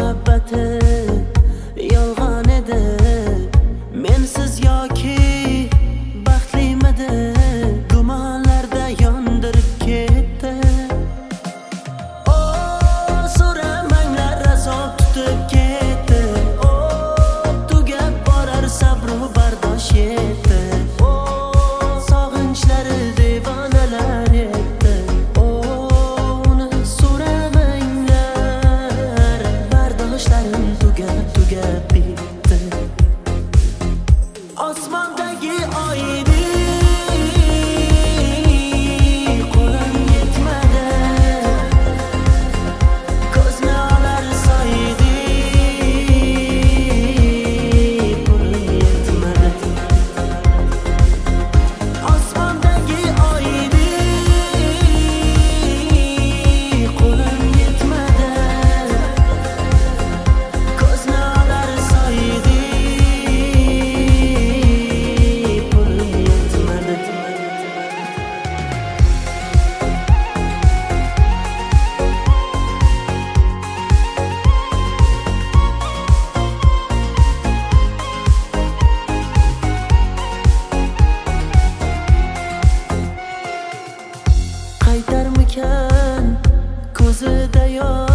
muhabbati yolg'on edi. Mensiz yoki yo